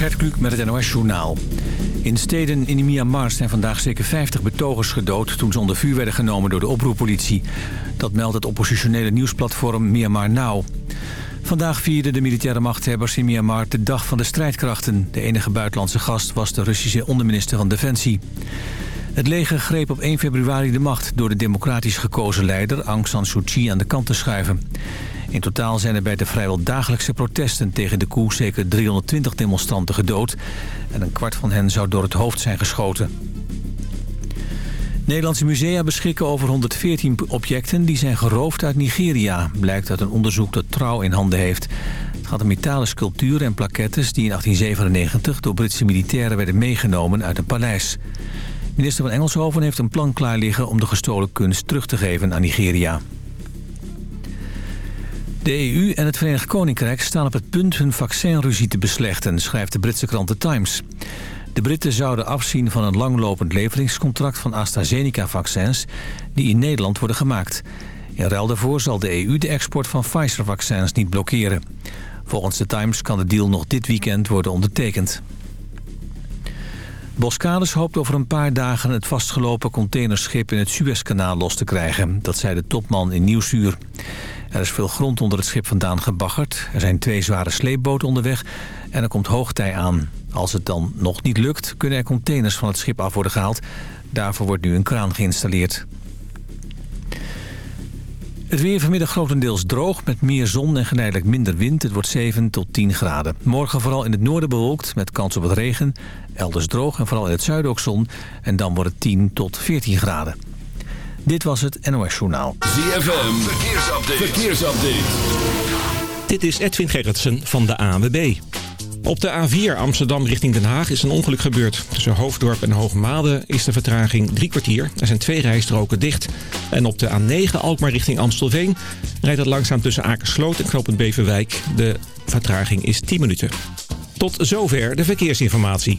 Gert Kluk met het NOS-journaal. In steden in Myanmar zijn vandaag zeker 50 betogers gedood... toen ze onder vuur werden genomen door de oproerpolitie. Dat meldt het oppositionele nieuwsplatform Myanmar Now. Vandaag vierden de militaire machthebbers in Myanmar de dag van de strijdkrachten. De enige buitenlandse gast was de Russische onderminister van Defensie. Het leger greep op 1 februari de macht door de democratisch gekozen leider Aung San Suu Kyi aan de kant te schuiven. In totaal zijn er bij de vrijwel dagelijkse protesten tegen de koe zeker 320 demonstranten gedood. En een kwart van hen zou door het hoofd zijn geschoten. Nederlandse musea beschikken over 114 objecten die zijn geroofd uit Nigeria. Blijkt uit een onderzoek dat Trouw in handen heeft. Het gaat om metalen sculpturen en plaquettes die in 1897 door Britse militairen werden meegenomen uit een paleis. Minister van Engelshoven heeft een plan klaar liggen om de gestolen kunst terug te geven aan Nigeria. De EU en het Verenigd Koninkrijk staan op het punt hun vaccinruzie te beslechten, schrijft de Britse krant The Times. De Britten zouden afzien van een langlopend leveringscontract van AstraZeneca-vaccins die in Nederland worden gemaakt. In ruil daarvoor zal de EU de export van Pfizer-vaccins niet blokkeren. Volgens The Times kan de deal nog dit weekend worden ondertekend. Boskades hoopt over een paar dagen het vastgelopen containerschip in het Suezkanaal los te krijgen. Dat zei de topman in Nieuwsuur. Er is veel grond onder het schip vandaan gebaggerd. Er zijn twee zware sleepboten onderweg en er komt hoogtij aan. Als het dan nog niet lukt, kunnen er containers van het schip af worden gehaald. Daarvoor wordt nu een kraan geïnstalleerd. Het weer vanmiddag grotendeels droog met meer zon en geleidelijk minder wind. Het wordt 7 tot 10 graden. Morgen vooral in het noorden bewolkt met kans op het regen. Elders droog en vooral in het zuiden ook zon. En dan wordt het 10 tot 14 graden. Dit was het NOS Journaal. ZFM, verkeersupdate. verkeersupdate. Dit is Edwin Gerritsen van de ANWB. Op de A4 Amsterdam richting Den Haag is een ongeluk gebeurd. Tussen Hoofddorp en Hoogmade is de vertraging drie kwartier. Er zijn twee rijstroken dicht. En op de A9 Alkmaar richting Amstelveen rijdt het langzaam tussen Akersloot en Knopend Beverwijk. De vertraging is 10 minuten. Tot zover de verkeersinformatie.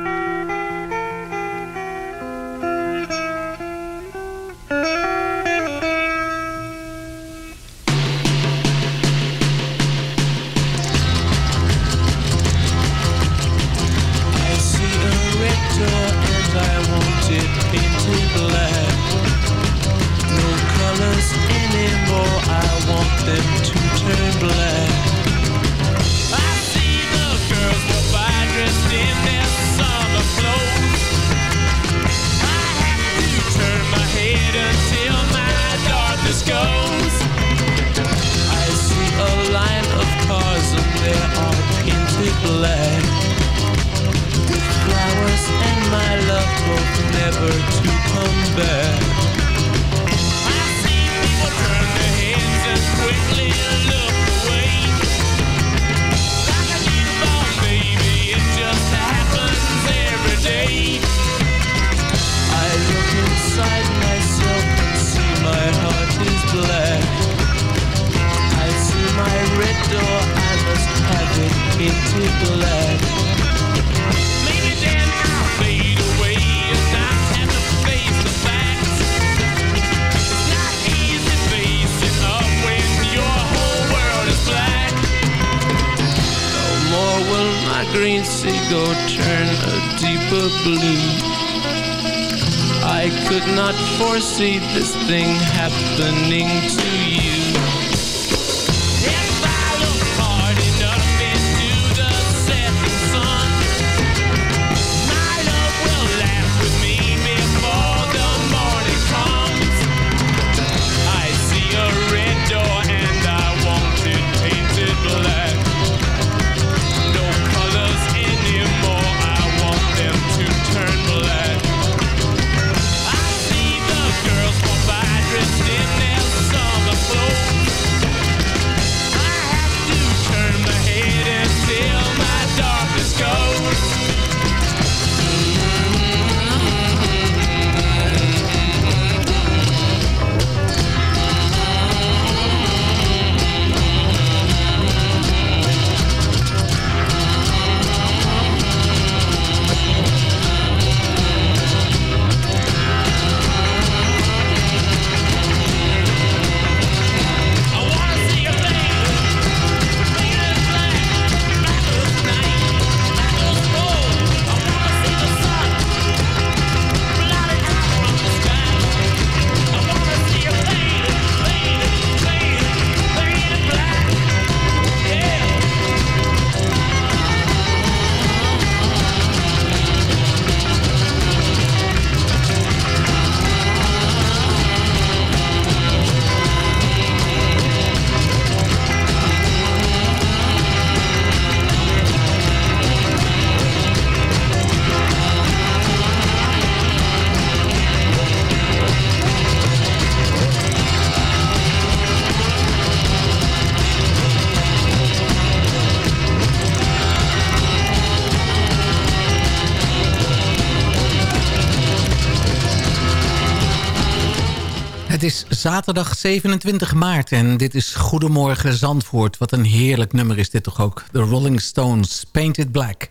Het is zaterdag 27 maart en dit is Goedemorgen Zandvoort. Wat een heerlijk nummer is dit toch ook. The Rolling Stones, Painted Black.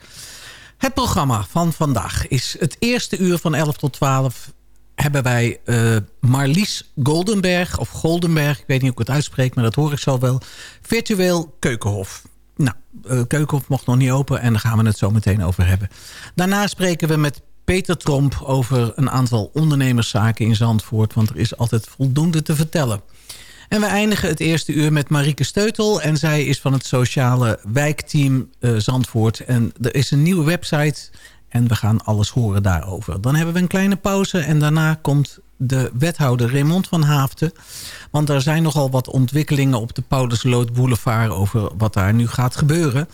Het programma van vandaag is het eerste uur van 11 tot 12... hebben wij eh, Marlies Goldenberg, of Goldenberg... ik weet niet hoe ik het uitspreek, maar dat hoor ik zo wel... virtueel Keukenhof. Nou, eh, Keukenhof mocht nog niet open en daar gaan we het zo meteen over hebben. Daarna spreken we met Peter Tromp over een aantal ondernemerszaken in Zandvoort... want er is altijd voldoende te vertellen. En we eindigen het eerste uur met Marieke Steutel... en zij is van het sociale wijkteam eh, Zandvoort. En er is een nieuwe website en we gaan alles horen daarover. Dan hebben we een kleine pauze en daarna komt de wethouder Raymond van Haafden. Want er zijn nogal wat ontwikkelingen op de Paulusloot Boulevard... over wat daar nu gaat gebeuren...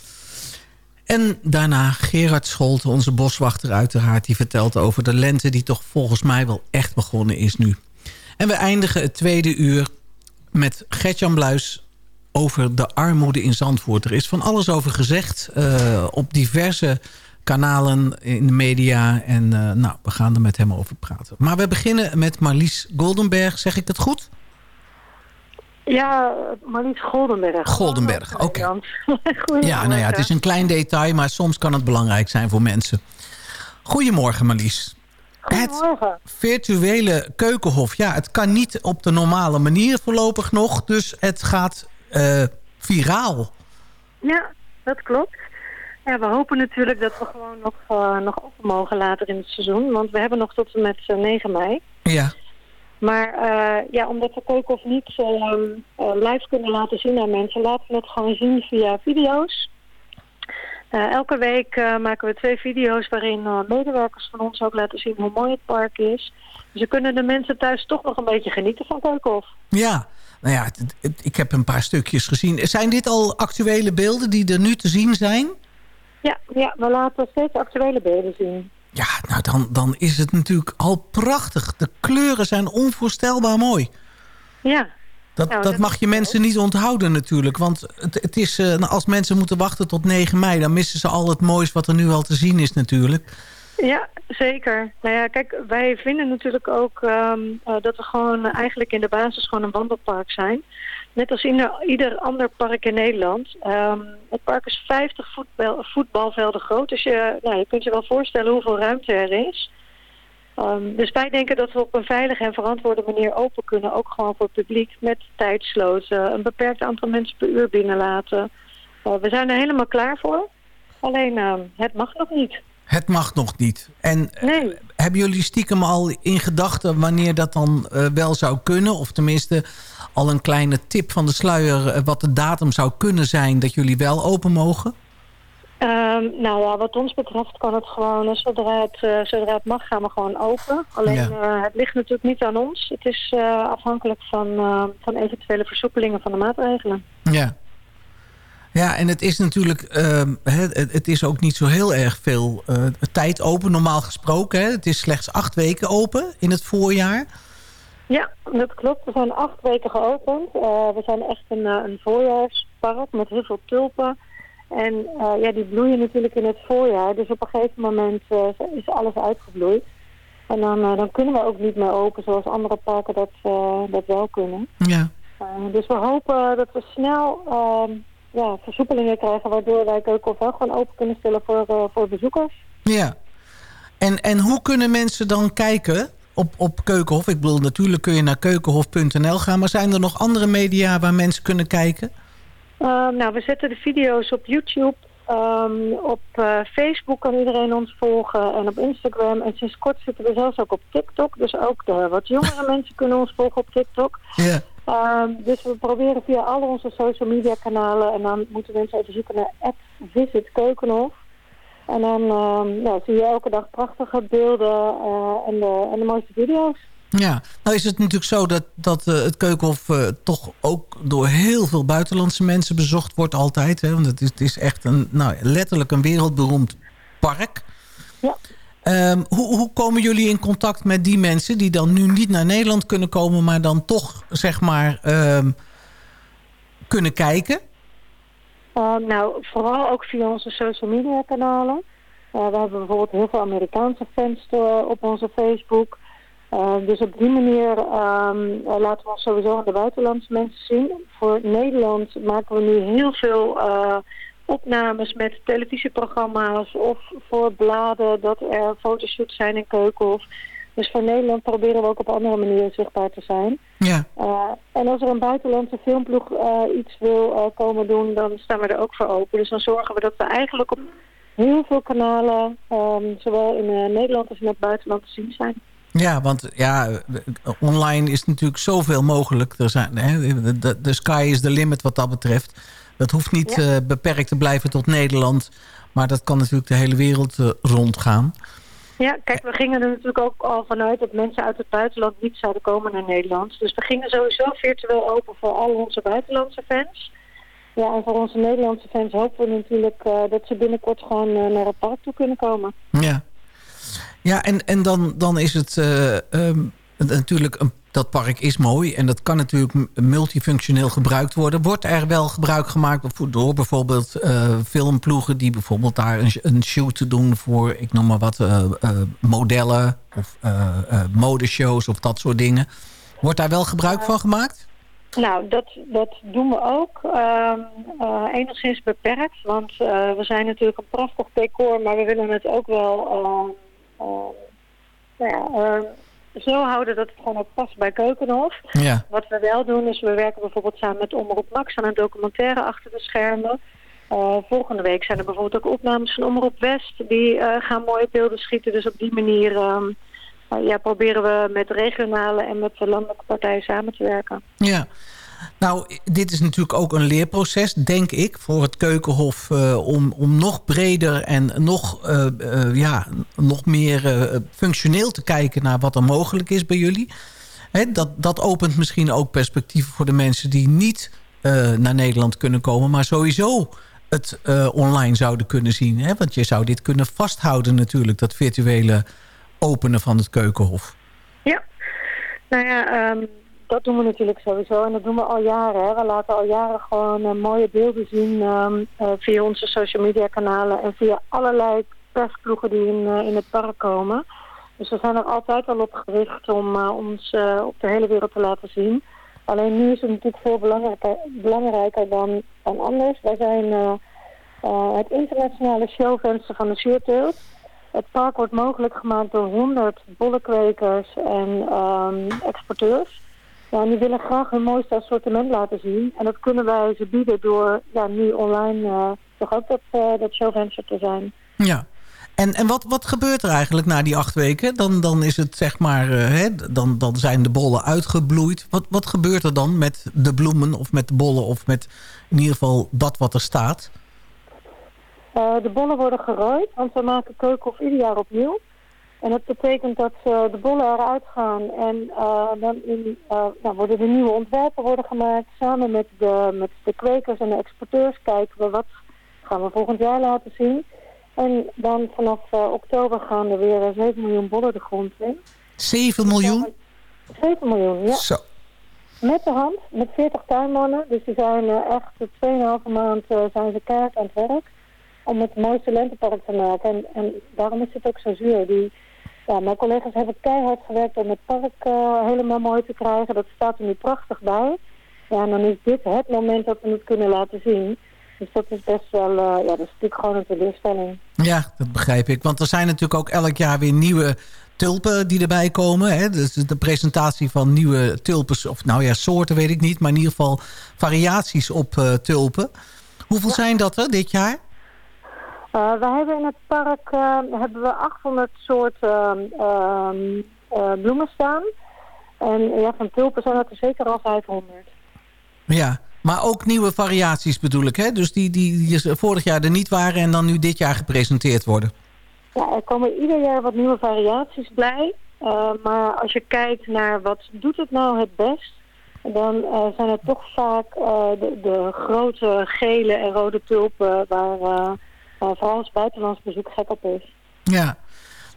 En daarna Gerard Scholte, onze boswachter uiteraard... die vertelt over de lente die toch volgens mij wel echt begonnen is nu. En we eindigen het tweede uur met Gertjan Bluis over de armoede in Zandvoort. Er is van alles over gezegd eh, op diverse kanalen in de media. En eh, nou, we gaan er met hem over praten. Maar we beginnen met Marlies Goldenberg. Zeg ik het goed? Ja, Marlies Goldenberg. Goldenberg, oké. Ja, nou ja, het is een klein detail, maar soms kan het belangrijk zijn voor mensen. Goedemorgen Marlies. Goedemorgen. Het virtuele keukenhof, ja, het kan niet op de normale manier voorlopig nog. Dus het gaat eh, viraal. Ja, dat klopt. Ja, we hopen natuurlijk dat we gewoon nog, eh, nog open mogen later in het seizoen. Want we hebben nog tot en met eh, 9 mei. Ja, Maar eh, ja, omdat we Keukenhof niet uh, live kunnen laten zien aan mensen... laten we het gewoon zien via video's. Eh, elke week eh, maken we twee video's waarin eh, medewerkers van ons ook laten zien hoe mooi het park is. Dus dan kunnen de mensen thuis toch nog een beetje genieten van Keukenhof. ja. Nou ja, ik heb een paar stukjes gezien. Zijn dit al actuele beelden die er nu te zien zijn? Ja, ja, we laten steeds actuele beelden zien. Ja, nou dan, dan is het natuurlijk al prachtig. De kleuren zijn onvoorstelbaar mooi. Ja, Dat, Nou, dat dat mag je mensen niet onthouden natuurlijk. Want het, het is, eh, nou, als mensen moeten wachten tot 9 mei... dan missen ze al het moois wat er nu al te zien is natuurlijk. Ja, zeker. Nou ja, kijk, wij vinden natuurlijk ook ehm, eh, dat we gewoon eigenlijk in de basis gewoon een wandelpark zijn. Net als ieder, ieder ander park in Nederland. Ehm, het park is 50 voetbal, voetbalvelden groot, dus je, nou, je kunt je wel voorstellen hoeveel ruimte er is. Ehm, dus wij denken dat we op een veilige en verantwoorde manier open kunnen, ook gewoon voor het publiek, met tijdsloten, een beperkt aantal mensen per uur binnenlaten. Uh, we zijn er helemaal klaar voor. Alleen ehm, het mag nog niet. Het mag nog niet. En eh, Nee. hebben jullie stiekem al in gedachten wanneer dat dan eh, wel zou kunnen? Of tenminste al een kleine tip van de sluier eh, wat de datum zou kunnen zijn dat jullie wel open mogen? Ehm, nou ja, wat ons betreft kan het gewoon, eh, zodra het, eh, zodra het mag, gaan we gewoon open. Alleen Ja. het ligt natuurlijk niet aan ons. Het is afhankelijk van, van eventuele versoepelingen van de maatregelen. Ja. Ja, en het is natuurlijk, ehm, het, het is ook niet zo heel erg veel tijd open, normaal gesproken. Hè? Het is slechts acht weken open in het voorjaar. Ja, dat klopt. We zijn acht weken geopend. Eh, we zijn echt een, eh, een voorjaarspark met heel veel tulpen. En eh, ja, die bloeien natuurlijk in het voorjaar. Dus op een gegeven moment is alles uitgebloeid. En dan, dan kunnen we ook niet meer open zoals andere parken dat, dat wel kunnen. Ja. Dus we hopen dat we snel ehm, ja, versoepelingen krijgen... waardoor wij Keukenhof wel gewoon open kunnen stellen voor, voor bezoekers. Ja. En, en hoe kunnen mensen dan kijken op, op Keukenhof? Ik bedoel, natuurlijk kun je naar keukenhof.nl gaan... maar zijn er nog andere media waar mensen kunnen kijken? Ehm, nou, we zetten de video's op YouTube. Ehm, op eh, Facebook kan iedereen ons volgen en op Instagram. En sinds kort zitten we zelfs ook op TikTok. Dus ook de wat jongere mensen kunnen ons volgen op TikTok. Ja. Ehm, dus we proberen via al onze social media kanalen. En dan moeten mensen even zoeken naar Visit Keukenhof. En dan ehm, ja, zie je elke dag prachtige beelden eh, en, de, en de mooiste video's. Ja, nou is het natuurlijk zo dat, dat eh, het Keukenhof eh, toch ook door heel veel buitenlandse mensen bezocht wordt altijd. Hè? Want het is, het is echt een, nou, letterlijk een wereldberoemd park. Ja. Ehm, hoe, hoe komen jullie in contact met die mensen die dan nu niet naar Nederland kunnen komen... maar dan toch, zeg maar, ehm, kunnen kijken? Uh, nou, vooral ook via onze social media kanalen. Uh, we hebben bijvoorbeeld heel veel Amerikaanse fans uh, op onze Facebook. dus op die manier um, laten we ons sowieso aan de buitenlandse mensen zien. Voor Nederland maken we nu heel veel opnames met televisieprogramma's of voor bladen dat er fotoshoots zijn in Keukenhof. Dus voor Nederland proberen we ook op andere manieren zichtbaar te zijn. Ja. Uh, en als er een buitenlandse filmploeg uh, iets wil uh, komen doen, dan staan we er ook voor open. Dus dan zorgen we dat we eigenlijk op heel veel kanalen, um, zowel in Nederland als in het buitenland, te zien zijn. Ja, want ja, online is natuurlijk zoveel mogelijk. Er zijn, hè, de, de sky is the limit wat dat betreft. Dat hoeft niet ja. beperkt te blijven tot Nederland. Maar dat kan natuurlijk de hele wereld rondgaan. Ja, kijk, we gingen er natuurlijk ook al vanuit dat mensen uit het buitenland niet zouden komen naar Nederland. Dus we gingen sowieso virtueel open voor al onze buitenlandse fans. Ja, en voor onze Nederlandse fans hopen we natuurlijk uh, dat ze binnenkort gewoon uh, naar het park toe kunnen komen. Ja, ja en, en dan, dan is het uh, um, natuurlijk, dat park is mooi en dat kan natuurlijk multifunctioneel gebruikt worden. Wordt er wel gebruik gemaakt door bijvoorbeeld filmploegen die bijvoorbeeld daar een, een shoot doen voor, ik noem maar wat, modellen of modeshows of dat soort dingen. Wordt daar wel gebruik van gemaakt? Nou, dat, dat doen we ook. Uh, uh, enigszins beperkt, want uh, we zijn natuurlijk een prachtig decor, maar we willen het ook wel nou ja, zo houden dat het gewoon ook past bij Keukenhof. Ja. Wat we wel doen is, we werken bijvoorbeeld samen met Omroep Max aan een documentaire achter de schermen. volgende week zijn er bijvoorbeeld ook opnames van Omroep West. Die gaan mooie beelden schieten, dus op die manier... Um, ja, proberen we met regionale en met de landelijke partijen samen te werken. Ja, nou, dit is natuurlijk ook een leerproces, denk ik, voor het Keukenhof... Uh, om, om nog breder en nog, uh, uh, ja, nog meer functioneel te kijken... naar wat er mogelijk is bij jullie. Hè, dat, dat opent misschien ook perspectieven voor de mensen... die niet naar Nederland kunnen komen, maar sowieso het online zouden kunnen zien. Hè? Want je zou dit kunnen vasthouden natuurlijk, dat virtuele openen van het Keukenhof. Ja, nou ja, um, dat doen we natuurlijk sowieso. En dat doen we al jaren. Hè. We laten al jaren gewoon uh, mooie beelden zien um, uh, via onze social media kanalen en via allerlei persploegen die in, uh, in het park komen. Dus we zijn er altijd al op gericht om ons op de hele wereld te laten zien. Alleen nu is het natuurlijk veel belangrijker, dan, anders. Wij zijn het internationale showvenster van de Sierteelt. Het park wordt mogelijk gemaakt door 100 bollenkwekers en um, exporteurs. En die willen graag hun mooiste assortiment laten zien. En dat kunnen wij ze bieden door ja, nu online uh, toch ook dat, eh, dat showvenster te zijn. Ja. En, en wat, wat gebeurt er eigenlijk na die acht weken? Dan, dan is het zeg maar, eh, hè, dan, dan zijn de bollen uitgebloeid. Wat, wat gebeurt er dan met de bloemen of met de bollen of met in ieder geval dat wat er staat? Eh, de bollen worden gerooid, want we maken keukenhof ieder jaar opnieuw. En dat betekent dat eh, de bollen eruit gaan en eh, dan in, eh, nou, worden de nieuwe ontwerpen worden gemaakt. Samen met de, met de kwekers en de exporteurs kijken we wat gaan we volgend jaar laten zien. En dan vanaf oktober gaan er weer eh, 7 miljoen bollen de grond in. 7 miljoen? 7 miljoen, ja. Zo. Met de hand, met 40 tuinmannen. Dus die zijn echt 2,5 maand zijn ze kaart aan het werk. Om het mooiste lentepark te maken. En, en daarom is het ook zo zuur. Die, ja, mijn collega's hebben keihard gewerkt om het park eh, helemaal mooi te krijgen. Dat staat er nu prachtig bij. Ja, en dan is dit het moment dat we het kunnen laten zien. Dus dat is best wel, eh, ja, dat is natuurlijk gewoon een teleurstelling. Ja, dat begrijp ik. Want er zijn natuurlijk ook elk jaar weer nieuwe tulpen die erbij komen. Hè? Dus de presentatie van nieuwe tulpen, of nou ja, soorten weet ik niet. Maar in ieder geval variaties op eh, tulpen. Hoeveel zijn dat er dit jaar? Uh, we hebben in het park uh, hebben we 800 soorten ehm, uh, bloemen staan. En ja, van tulpen zijn dat er zeker al 500. Ja, maar ook nieuwe variaties bedoel ik. Hè? Dus die, die, die vorig jaar er niet waren en dan nu dit jaar gepresenteerd worden. Ja, er komen ieder jaar wat nieuwe variaties bij. Uh, maar als je kijkt naar wat doet het nou het best... dan uh, zijn het toch vaak uh, de, de, grote gele en rode tulpen... waar vooral als buitenlands bezoek gek op is. Ja,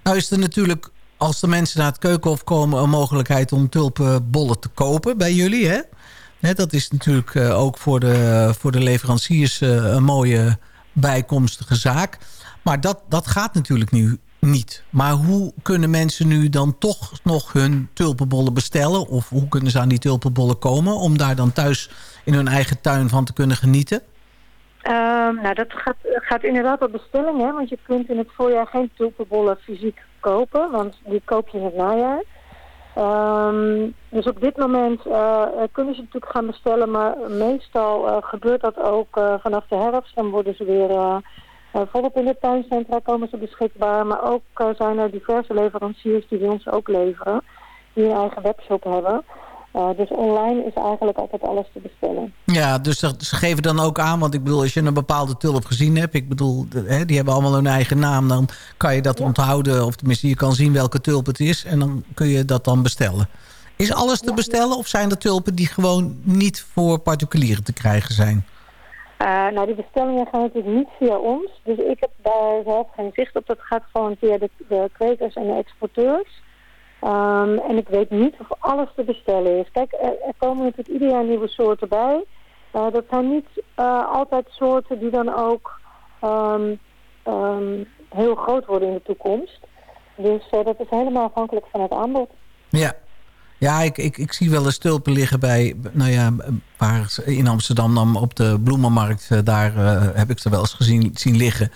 nou is er natuurlijk als de mensen naar het keukenhof komen... een mogelijkheid om tulpenbollen te kopen bij jullie, hè? Dat is natuurlijk ook voor de, voor de leveranciers een mooie bijkomstige zaak... Maar dat, dat gaat natuurlijk nu niet. Maar hoe kunnen mensen nu dan toch nog hun tulpenbollen bestellen? Of hoe kunnen ze aan die tulpenbollen komen... om daar dan thuis in hun eigen tuin van te kunnen genieten? Um, nou, dat gaat, gaat inderdaad op bestelling. Hè? Want je kunt in het voorjaar geen tulpenbollen fysiek kopen. Want die koop je in het najaar. Um, dus op dit moment uh, kunnen ze natuurlijk gaan bestellen. Maar meestal uh, gebeurt dat ook uh, vanaf de herfst. Dan worden ze weer... Volop in de tuincentra komen ze beschikbaar, maar ook zijn er diverse leveranciers die ons ook leveren, die een eigen webshop hebben. Uh, dus online is eigenlijk altijd alles te bestellen. Ja, dus ze geven dan ook aan, want ik bedoel, als je een bepaalde tulp gezien hebt, ik bedoel, hè, die hebben allemaal hun eigen naam, dan kan je dat ja. onthouden, of tenminste je kan zien welke tulp het is en dan kun je dat dan bestellen. Is alles te bestellen of zijn er tulpen die gewoon niet voor particulieren te krijgen zijn? Uh, nou, die bestellingen gaan natuurlijk niet via ons. Dus ik heb daar zelf geen zicht op. Dat gaat gewoon via de, de kwekers en de exporteurs. Um, en ik weet niet of alles te bestellen is. Kijk, er, er komen natuurlijk ieder jaar nieuwe soorten bij. Uh, dat zijn niet uh, altijd soorten die dan ook um, um, heel groot worden in de toekomst. Dus dat is helemaal afhankelijk van het aanbod. Ja, ja, ik, ik, ik zie wel eens tulpen liggen bij, nou ja, waar in Amsterdam dan op de bloemenmarkt, daar heb ik ze wel eens gezien zien liggen.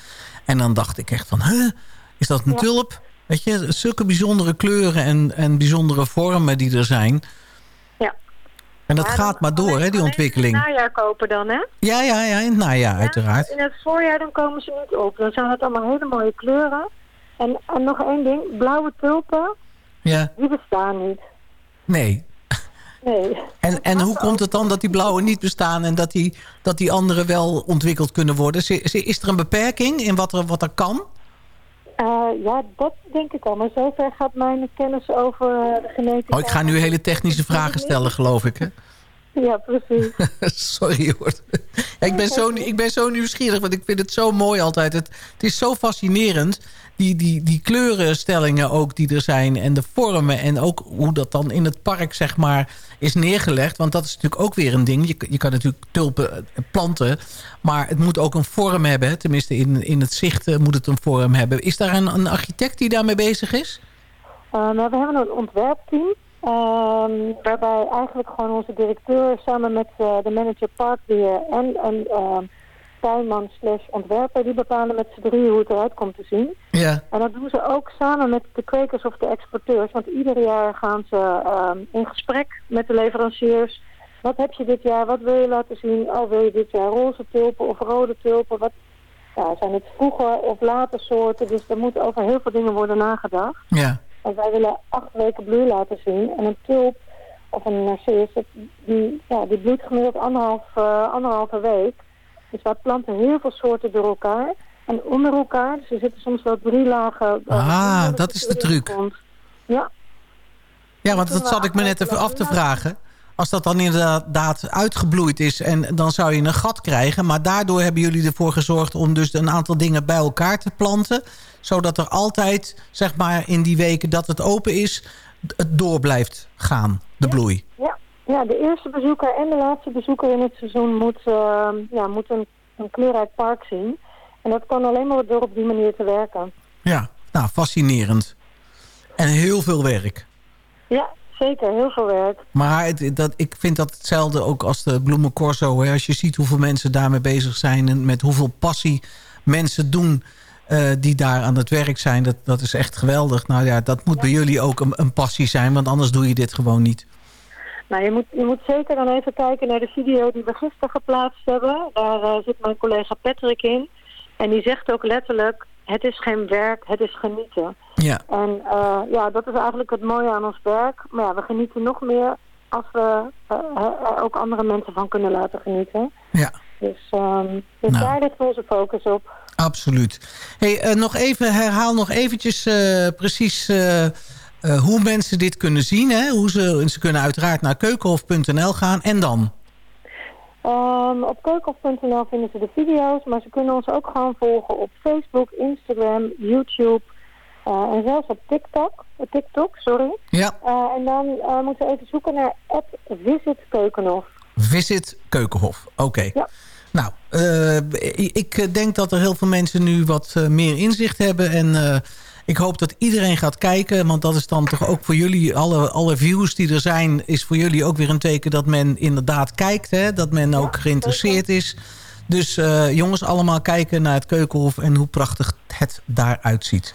En dan dacht ik echt van, huh, is dat een ja. tulp? Weet je, zulke bijzondere kleuren en, en bijzondere vormen die er zijn. Ja. En dat ja, gaat maar door, hè, die ontwikkeling. In het najaar kopen dan, hè? Ja, ja, ja, in het najaar uiteraard. In het voorjaar dan komen ze niet op. Dan zijn het allemaal hele mooie kleuren. En, en nog één ding, blauwe tulpen, ja. die bestaan niet. Nee. Nee. En, en hoe komt het dan dat die blauwe niet bestaan... en dat die, dat die andere wel ontwikkeld kunnen worden? Is er een beperking in wat er, wat er kan? Uh, ja, dat denk ik al. Maar zover gaat mijn kennis over de genetica... Oh, ik ga nu hele technische vragen stellen, geloof ik, hè? Ja, precies. Sorry hoor. Ja, ik, ben zo, ik ben zo nieuwsgierig, want ik vind het zo mooi altijd. Het, het is zo fascinerend die, die, die kleurenstellingen ook die er zijn en de vormen en ook hoe dat dan in het park zeg maar is neergelegd. Want dat is natuurlijk ook weer een ding. Je, je kan natuurlijk tulpen planten, maar het moet ook een vorm hebben. Tenminste in, in het zicht moet het een vorm hebben. Is daar een, een architect die daarmee bezig is? Uh, nou, we hebben een ontwerpteam. Um, waarbij eigenlijk gewoon onze directeur samen met de manager parkbeheer en een uh, tuinman slash ontwerper, die bepalen met z'n drieën hoe het eruit komt te zien. Ja. En dat doen ze ook samen met de kwekers of de exporteurs, want ieder jaar gaan ze um, in gesprek met de leveranciers. Wat heb je dit jaar? Wat wil je laten zien? Oh, wil je dit jaar roze tulpen of rode tulpen? Wat, ja, zijn het vroege of late soorten. Dus er moet over heel veel dingen worden nagedacht. Ja. En wij willen acht weken bloei laten zien. En een tulp of een narcis, die, ja, die bloeit gemiddeld anderhalf, eh, anderhalve week. Dus wij planten heel veel soorten door elkaar. En onder elkaar, dus er zitten soms wel drie lagen... eh, Ah, dat is de truc. Ja, Ja, want dat zat ik me net even af te vragen. Als dat dan inderdaad uitgebloeid is, en dan zou je een gat krijgen. Maar daardoor hebben jullie ervoor gezorgd om dus een aantal dingen bij elkaar te planten. Zodat er altijd, zeg maar in die weken dat het open is, het door blijft gaan, de bloei. ja. Ja, de eerste bezoeker en de laatste bezoeker in het seizoen moet, eh, ja, moet een, een kleurrijk park zien. En dat kan alleen maar door op die manier te werken. Ja, nou, fascinerend. En heel veel werk. Ja, zeker. Heel veel werk. Maar het, dat, ik vind dat hetzelfde ook als de bloemencorso. Hè? Als je ziet hoeveel mensen daarmee bezig zijn... en met hoeveel passie mensen doen eh, die daar aan het werk zijn... Dat, dat is echt geweldig. Nou ja, dat moet bij jullie ook een, een passie zijn... want anders doe je dit gewoon niet. Nou, je moet, je moet zeker dan even kijken naar de video die we gisteren geplaatst hebben. Daar eh, zit mijn collega Patrick in. En die zegt ook letterlijk, het is geen werk, het is genieten. Ja. En eh, ja, dat is eigenlijk het mooie aan ons werk. Maar ja, we genieten nog meer als we eh, er ook andere mensen van kunnen laten genieten. Ja. Dus, ehm, dus Nou. daar ligt onze focus op. Absoluut. Hey, nog even, herhaal nog eventjes precies eh, hoe mensen dit kunnen zien. Hè? Hoe ze, ze kunnen uiteraard naar keukenhof.nl gaan. En dan? Ehm, op keukenhof.nl vinden ze de video's, maar ze kunnen ons ook gewoon volgen op Facebook, Instagram, YouTube eh, en zelfs op TikTok. eh, TikTok, sorry. Ja. En dan moeten we even zoeken naar Visit Keukenhof. Visit Keukenhof. Oké. Ja. Nou, ik denk dat er heel veel mensen nu wat meer inzicht hebben. En ik hoop dat iedereen gaat kijken. Want dat is dan toch ook voor jullie, alle, alle views die er zijn... is voor jullie ook weer een teken dat men inderdaad kijkt. Hè? Dat men ook geïnteresseerd is. Dus eh, jongens, allemaal kijken naar het Keukenhof... en hoe prachtig het daaruit ziet.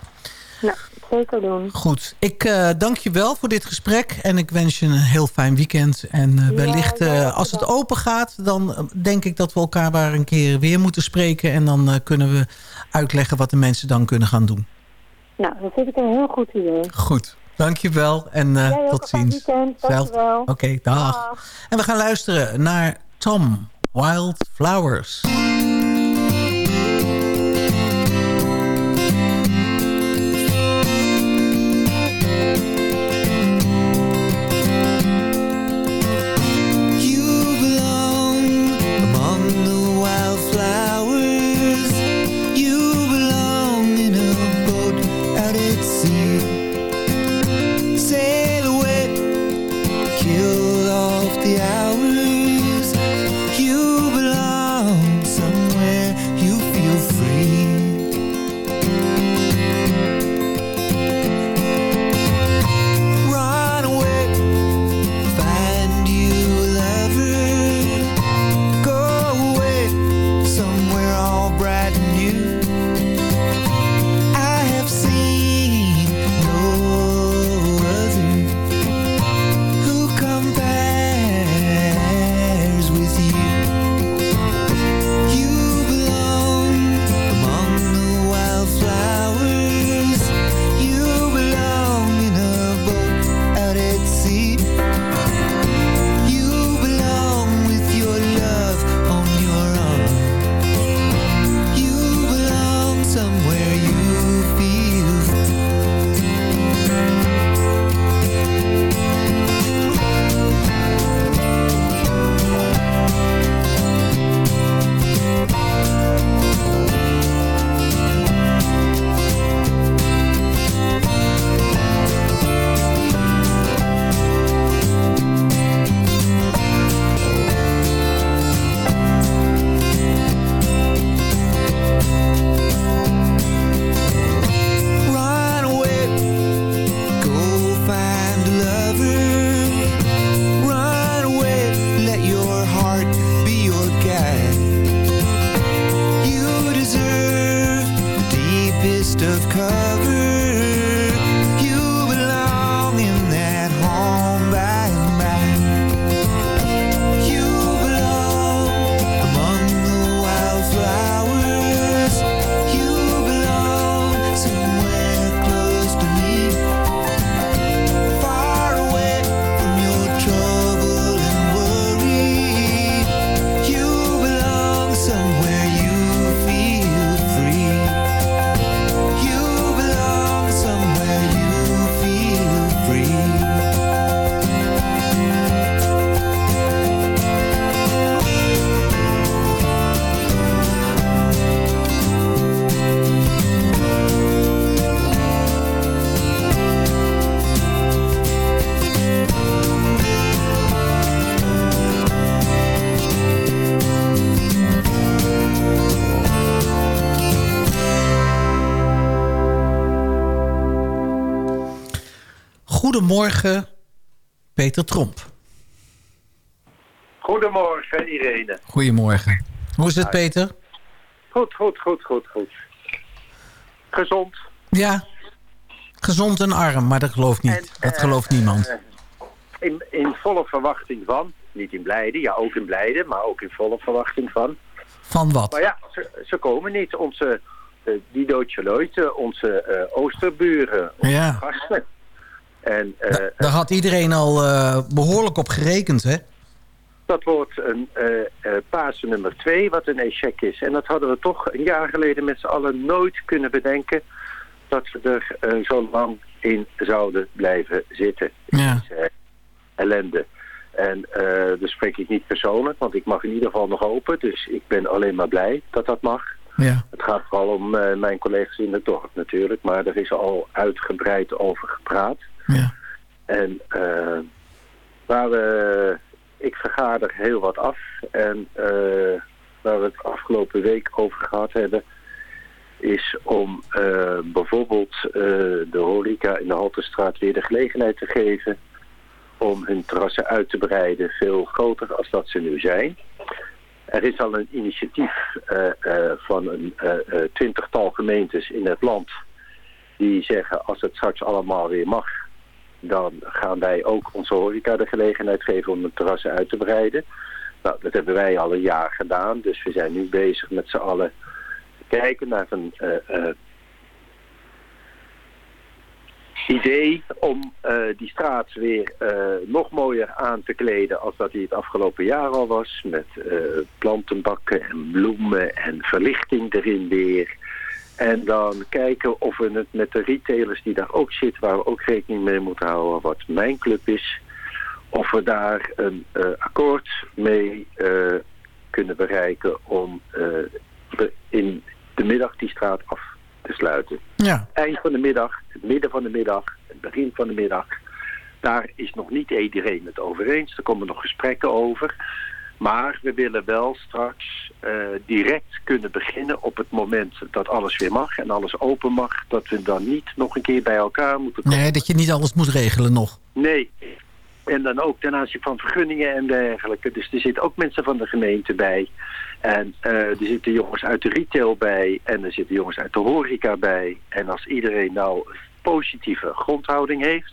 Nou, zeker doen. Goed, ik eh, dank je wel voor dit gesprek. En ik wens je een heel fijn weekend. En eh, wellicht, als het open gaat... dan denk ik dat we elkaar maar een keer weer moeten spreken. En dan kunnen we uitleggen wat de mensen dan kunnen gaan doen. Nou, dat vind ik een heel goed idee. Goed, dank je wel. En Jij ook tot ziens. Dankjewel. Oké, dag. En we gaan luisteren naar Tom Wildflowers. You Goedemorgen, Peter Tromp. Goedemorgen Irene. Goedemorgen. Hoe is het. Peter? Goed, goed, goed, goed, goed. Gezond. Ja, gezond en arm, maar dat gelooft niet. dat eh, gelooft niemand. eh, in, in volle verwachting van, niet in blijde, ja ook in blijde, maar ook in volle verwachting van. Van wat? Maar ja, ze, ze komen niet. Onze, eh, die Deutsche Leute, onze eh, Oosterburen, onze Ja. gasten. En eh, Daar had iedereen al eh, behoorlijk op gerekend, hè? dat wordt een eh Pasen nummer twee, wat een échec is. En dat hadden we toch een jaar geleden met z'n allen nooit kunnen bedenken... dat we er zo lang in zouden blijven zitten. Ja. eh, ellende. En uh, dat spreek ik niet persoonlijk, want ik mag in ieder geval nog open. Dus ik ben alleen maar blij dat dat mag. Ja. Het gaat vooral om uh, mijn collega's in het dorp natuurlijk. Maar er is al uitgebreid over gepraat. Ja. En uh, waar we, ik vergader heel wat af. En uh, waar we het afgelopen week over gehad hebben... is om bijvoorbeeld de horeca in de Haltestraat weer de gelegenheid te geven om hun terrassen uit te breiden, veel groter als dat ze nu zijn. Er is al een initiatief van een twintigtal gemeentes in het land die zeggen als het straks allemaal weer mag, dan gaan wij ook onze horeca de gelegenheid geven om de terrassen uit te breiden. Nou, dat hebben wij al een jaar gedaan, dus we zijn nu bezig met z'n allen kijken naar een idee om uh, die straat weer nog mooier aan te kleden als dat hij het afgelopen jaar al was. Met plantenbakken en bloemen en verlichting erin weer. En dan kijken of we het met de retailers die daar ook zitten, waar we ook rekening mee moeten houden, wat mijn club is. Of we daar een akkoord mee kunnen bereiken om in de middag die straat af te sluiten. Ja. Eind van de middag, het midden van de middag, het begin van de middag. Daar is nog niet iedereen het over eens. Er komen nog gesprekken over. Maar we willen wel straks uh, direct kunnen beginnen op het moment dat alles weer mag en alles open mag. Dat we dan niet nog een keer bij elkaar moeten komen. Nee, dat je niet alles moet regelen nog. Nee. En dan ook ten aanzien van vergunningen en dergelijke. Dus er zitten ook mensen van de gemeente bij. En uh, er zitten jongens uit de retail bij. En er zitten jongens uit de horeca bij. En als iedereen nou een positieve grondhouding heeft.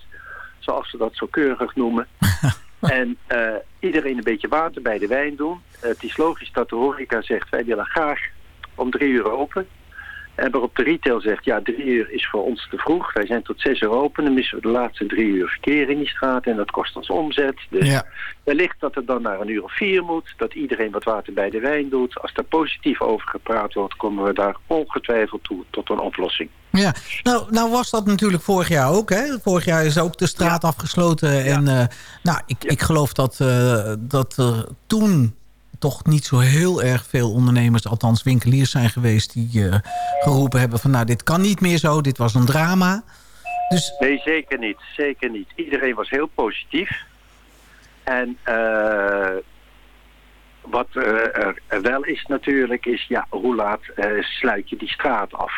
Zoals ze dat zo keurig noemen. en uh, iedereen een beetje water bij de wijn doen. Het is logisch dat de horeca zegt wij willen graag om drie uur open. Waarop de retail zegt, ja, drie uur is voor ons te vroeg. Wij zijn tot zes uur open. Dan missen we de laatste drie uur verkeer in die straat. En dat kost ons omzet. Dus ja. wellicht dat het dan naar een uur of vier moet. Dat iedereen wat water bij de wijn doet. Als daar positief over gepraat wordt, komen we daar ongetwijfeld toe tot een oplossing. Ja, nou, nou was dat natuurlijk vorig jaar ook. Hè? Vorig jaar is ook de straat ja. afgesloten. En ja. uh, nou, ik, ik geloof dat, uh, dat er toen toch niet zo heel erg veel ondernemers, althans winkeliers zijn geweest... die uh, geroepen hebben van nou, dit kan niet meer zo, dit was een drama. Dus... Nee, zeker niet. Zeker niet. Iedereen was heel positief. En uh, wat er, er wel is natuurlijk, is ja, hoe laat sluit je die straat af?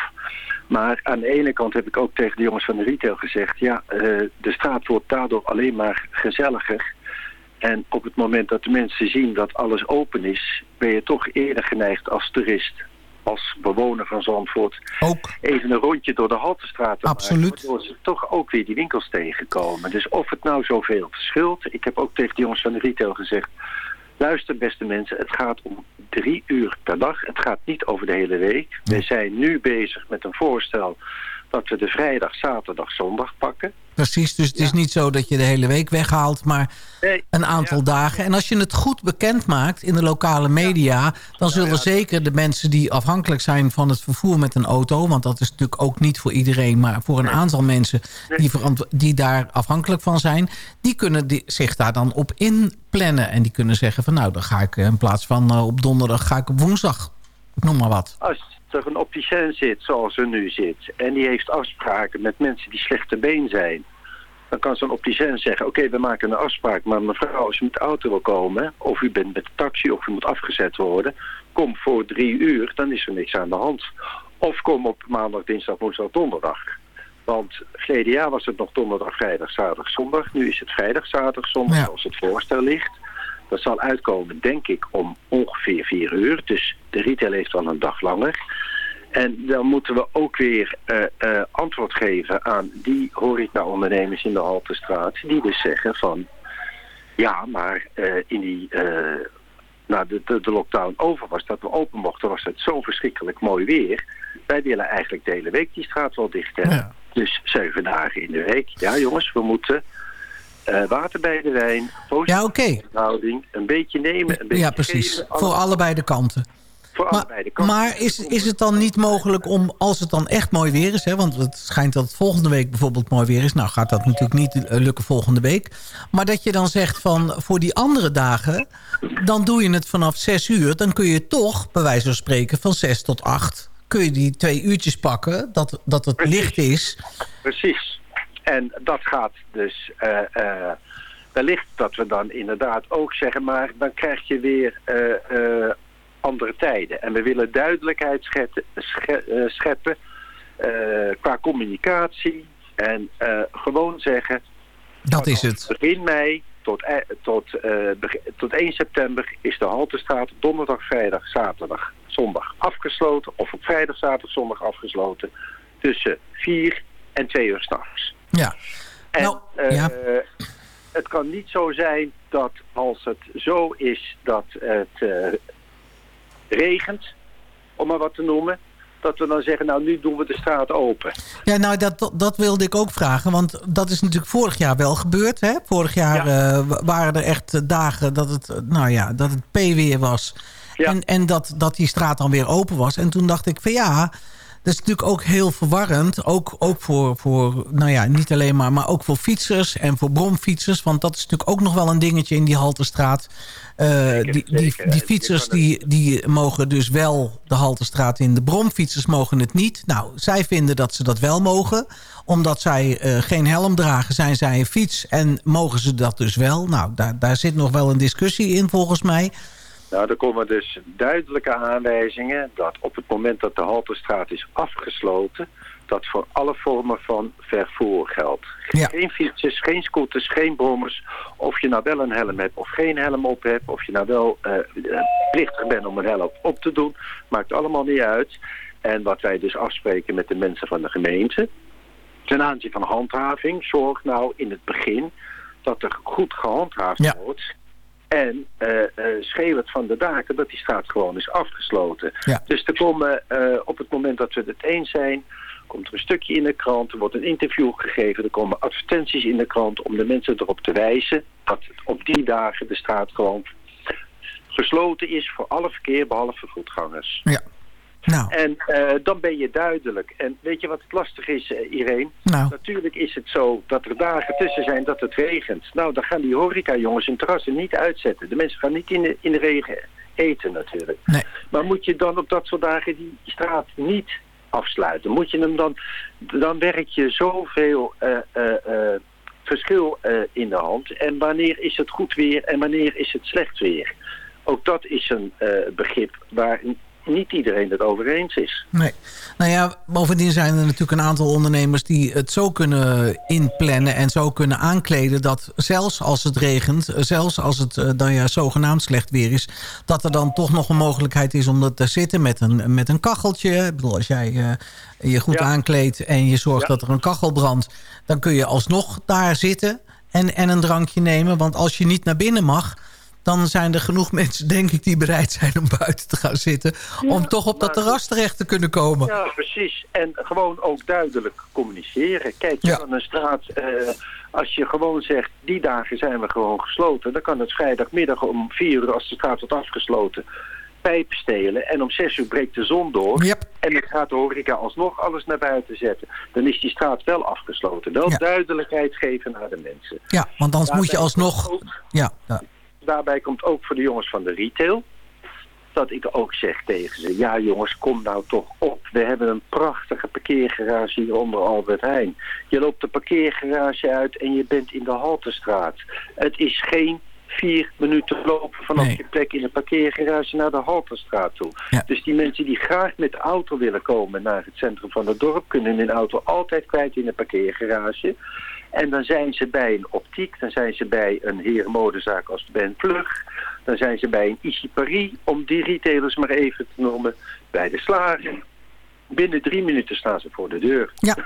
Maar aan de ene kant heb ik ook tegen de jongens van de retail gezegd... ja, de straat wordt daardoor alleen maar gezelliger... En op het moment dat de mensen zien dat alles open is... ben je toch eerder geneigd als toerist, als bewoner van Zandvoort... Ook. even een rondje door de Haltestraat te Absoluut. maken. Waardoor ze toch ook weer die winkels tegenkomen. Dus of het nou zoveel verschilt... Ik heb ook tegen de jongens van de retail gezegd... Luister beste mensen, het gaat om drie uur per dag. Het gaat niet over de hele week. We zijn nu bezig met een voorstel dat we de vrijdag, zaterdag, zondag pakken. Precies, dus het ja. is niet zo dat je de hele week weghaalt, maar nee, een aantal ja. dagen. En als je het goed bekend maakt in de lokale media... Ja. dan zullen zeker de mensen die afhankelijk zijn van het vervoer met een auto... want dat is natuurlijk ook niet voor iedereen... maar voor een nee. aantal mensen die, die, daar afhankelijk van zijn... die kunnen die, zich daar dan op inplannen. En die kunnen zeggen van nou, dan ga ik in plaats van uh, op donderdag... ga ik op woensdag, noem maar wat. Als er een opticien zit zoals er nu zit... en die heeft afspraken met mensen die slechte been zijn... dan kan zo'n opticien zeggen... oké, okay, we maken een afspraak, maar mevrouw, als u met de auto wil komen... of u bent met de taxi of u moet afgezet worden... kom voor drie uur, dan is er niks aan de hand. Of kom op maandag, dinsdag, woensdag, donderdag. Want verleden jaar was het nog donderdag, vrijdag, zaterdag, zondag. Nu is het vrijdag, zaterdag, zondag, Ja. zoals het voorstel ligt. Dat zal uitkomen, denk ik, om ongeveer 4 uur. Dus de retail heeft dan een dag langer. En dan moeten we ook weer eh, eh, antwoord geven aan die horeca-ondernemers in de Haltestraat... die dus zeggen van... ja, maar eh, in die... nou, de, de, de lockdown over was, dat we open mochten... was het zo verschrikkelijk mooi weer. Wij willen eigenlijk de hele week die straat wel dicht hebben. Ja. Dus zeven dagen in de week. Ja, jongens, we moeten... water bij de wijn, Ja, oké. houding, een beetje nemen, een beetje Ja, precies. geven, Voor allebei de kanten. Voor Maar, allebei de kanten. maar is, is het dan niet mogelijk om, als het dan echt mooi weer is... Hè, want het schijnt dat het volgende week bijvoorbeeld mooi weer is... nou gaat dat natuurlijk niet eh, lukken volgende week... maar dat je dan zegt van voor die andere dagen... dan doe je het vanaf 6 uur... dan kun je toch, bij wijze van spreken, van 6 tot 8... kun je die twee uurtjes pakken, dat, dat het licht is. Precies. En dat gaat dus eh, eh, wellicht dat we dan inderdaad ook zeggen, maar dan krijg je weer andere tijden. En we willen duidelijkheid eh, scheppen eh, qua communicatie en eh, gewoon zeggen, Dat is het. begin mei tot, e- tot, tot 1 september is de Haltestraat donderdag, vrijdag, zaterdag, zondag afgesloten. Of op vrijdag, zaterdag, zondag afgesloten. Tussen 4 en 2 uur s'nachts. Ja. En Nou, ja. het kan niet zo zijn dat als het zo is dat het regent, om maar wat te noemen, dat we dan zeggen, nou nu doen we de straat open. Ja, nou, dat, dat wilde ik ook vragen. Want dat is natuurlijk vorig jaar wel gebeurd. Hè? Vorig jaar eh, wa- waren er echt eh, dagen dat het, nou ja, dat het P-weer was. En, en dat, dat die straat dan weer open was. En toen dacht ik van ja, dat is natuurlijk ook heel verwarrend. Ook, ook voor, voor, nou ja, niet alleen maar, maar ook voor fietsers en voor bromfietsers. Want dat is natuurlijk ook nog wel een dingetje in die Halterstraat. Eh, die, die, die fietsers die, die mogen dus wel de Halterstraat in. De bromfietsers mogen het niet. Nou, zij vinden dat ze dat wel mogen. Omdat zij eh, geen helm dragen, zijn zij een fiets. En mogen ze dat dus wel? Nou, daar, daar zit nog wel een discussie in volgens mij. Nou, er komen dus duidelijke aanwijzingen dat op het moment dat de Halterstraat is afgesloten, dat voor alle vormen van vervoer geldt. Geen fietsers, geen scooters, geen brommers. Of je nou wel een helm hebt of geen helm op hebt, of je nou wel eh, eh, plichtig bent om een helm op te doen, maakt allemaal niet uit. En wat wij dus afspreken met de mensen van de gemeente, ten aanzien van handhaving, zorg nou in het begin dat er goed gehandhaafd wordt. En eh eh schreeuw het van de daken dat die straat gewoon is afgesloten. Ja. Dus er komen eh, op het moment dat we het eens zijn, komt er een stukje in de krant, er wordt een interview gegeven, er komen advertenties in de krant om de mensen erop te wijzen dat op die dagen de straat gewoon gesloten is voor alle verkeer behalve voetgangers. Ja. Nou. En eh, dan ben je duidelijk. En weet je wat het lastig is, eh, Irene? Nou. Natuurlijk is het zo dat er dagen tussen zijn dat het regent. Nou, dan gaan die horeca-jongens hun terrassen niet uitzetten. De mensen gaan niet in de, in de regen eten natuurlijk. Nee. Maar moet je dan op dat soort dagen die straat niet afsluiten? Moet je hem dan... Dan werk je zoveel eh, verschil in de hand. En wanneer is het goed weer en wanneer is het slecht weer? Ook dat is een begrip waar niet iedereen het over eens is. Nee. Nou ja, bovendien zijn er natuurlijk een aantal ondernemers... die het zo kunnen inplannen en zo kunnen aankleden... dat zelfs als het regent, zelfs als het eh, dan ja zogenaamd slecht weer is... dat er dan toch nog een mogelijkheid is om er te zitten met een, met een kacheltje. Ik bedoel, als jij eh, je goed aankleedt en je zorgt dat er een kachel brandt... dan kun je alsnog daar zitten en, en een drankje nemen. Want als je niet naar binnen mag dan zijn er genoeg mensen, denk ik, die bereid zijn om buiten te gaan zitten... om toch op dat terras terecht te kunnen komen. Ja, precies. En gewoon ook duidelijk communiceren. Kijk, je kan een straat, eh, als je gewoon zegt, die dagen zijn we gewoon gesloten... dan kan het vrijdagmiddag om vier uur, als de straat wordt afgesloten, pijp stelen. En om zes uur breekt de zon door. En dan gaat de horeca alsnog alles naar buiten zetten. Dan is die straat wel afgesloten. Wel duidelijkheid geven naar de mensen. Ja, want anders moet je alsnog... ook- Ja, ja. Daarbij komt ook voor de jongens van de retail... dat ik ook zeg tegen ze... ja jongens, kom nou toch op. We hebben een prachtige parkeergarage hier onder Albert Heijn. Je loopt de parkeergarage uit en je bent in de Haltestraat. Het is geen vier minuten lopen vanaf Nee. je plek in een parkeergarage naar de Halterstraat toe. Ja. Dus die mensen die graag met de auto willen komen naar het centrum van het dorp, kunnen hun auto altijd kwijt in een parkeergarage. En dan zijn ze bij een optiek, dan zijn ze bij een herenmodezaak als Ben Plug, dan zijn ze bij een Issy Paris, om die retailers maar even te noemen, bij de slager. Binnen drie minuten staan ze voor de deur. Ja,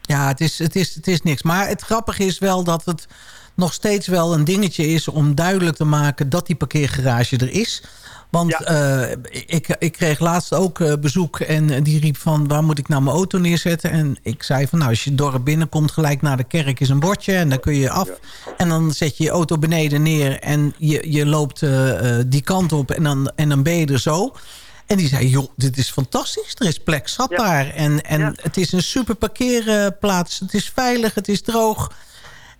ja het, is, het, is, het is niks. Maar het grappige is wel dat het nog steeds wel een dingetje is... om duidelijk te maken dat die parkeergarage er is. Want eh, ik, ik kreeg laatst ook eh, bezoek en die riep van... waar moet ik nou mijn auto neerzetten? En ik zei van nou, als je het dorp binnenkomt... gelijk naar de kerk is een bordje en dan kun je af. En dan zet je je auto beneden neer en je, je loopt eh, die kant op... En dan, en dan ben je er zo... En die zei, joh, dit is fantastisch. Er is plek zat daar. En, en het is een super parkeerplaats. Het is veilig, het is droog.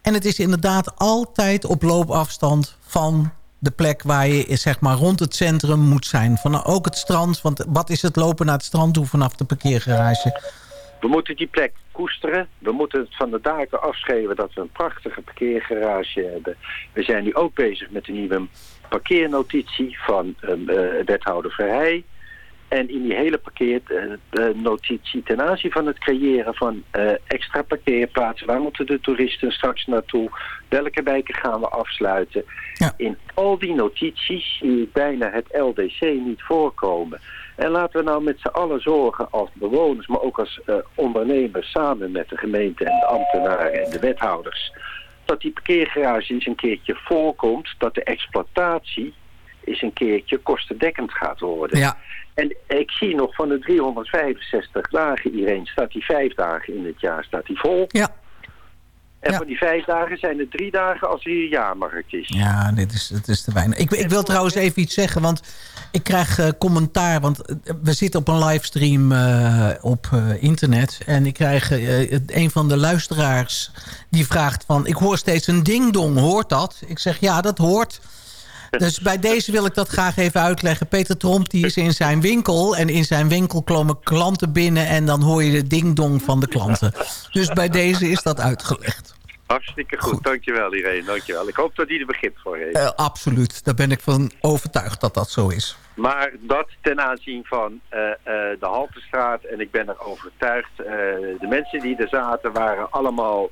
En het is inderdaad altijd op loopafstand van de plek waar je zeg maar, rond het centrum moet zijn. Van, ook het strand, want wat is het lopen naar het strand toe vanaf de parkeergarage? We moeten die plek koesteren. We moeten het van de daken afschrijven dat we een prachtige parkeergarage hebben. We zijn nu ook bezig met een nieuwe parkeernotitie van um, uh, wethouder Verheij. En in die hele parkeernotitie ten aanzien van het creëren van uh, extra parkeerplaatsen. Waar moeten de toeristen straks naartoe? Welke wijken gaan we afsluiten? Ja. In al die notities zie ik bijna het LDC niet voorkomen. En laten we nou met z'n allen zorgen als bewoners, maar ook als uh, ondernemers samen met de gemeente en de ambtenaren en de wethouders. Dat die parkeergarage eens een keertje voorkomt, dat de exploitatie eens een keertje kostendekkend gaat worden. Ja. En ik zie nog van de 365 dagen, iedereen staat die vijf dagen in het jaar staat die vol. Ja. En Ja. van die vijf dagen zijn er drie dagen als er hier jaarmarkt is. Ja, dit is, dit is te weinig. Ik, ik wil trouwens even iets zeggen, want ik krijg eh, commentaar. Want eh, we zitten op een livestream eh, op internet. En ik krijg een van de luisteraars die vraagt van... ik hoor steeds een ding-dong, hoort dat? Ik zeg ja, dat hoort. Dus bij deze wil ik dat graag even uitleggen. Peter Tromp die is in zijn winkel. En in zijn winkel komen klanten binnen. En dan hoor je de ding-dong van de klanten. Dus bij deze is dat uitgelegd. Hartstikke goed. Dankjewel Irene, dankjewel. Ik hoop dat hij er begrip voor heeft. Eh, absoluut, daar ben ik van overtuigd dat dat zo is. Maar dat ten aanzien van eh, eh, de Haltestraat. En ik ben er overtuigd. de mensen die er zaten waren allemaal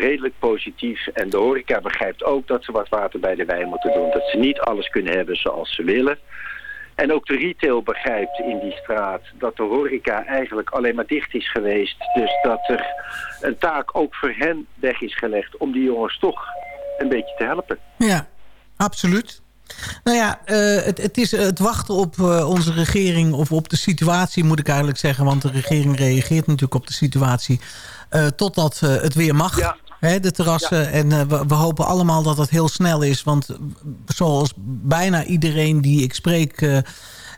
redelijk positief. En de horeca begrijpt ook dat ze wat water bij de wijn moeten doen. Dat ze niet alles kunnen hebben zoals ze willen. En ook de retail begrijpt in die straat dat de horeca eigenlijk alleen maar dicht is geweest. Dus dat er een taak ook voor hen weg is gelegd om die jongens toch een beetje te helpen. Ja, absoluut. Nou ja, eh, het, het is het wachten op eh, onze regering... of op de situatie, moet ik eigenlijk zeggen. Want de regering reageert natuurlijk op de situatie... eh, totdat het weer mag, hè, de terrassen. En eh, we, we hopen allemaal dat het heel snel is. Want zoals bijna iedereen die ik spreek... eh,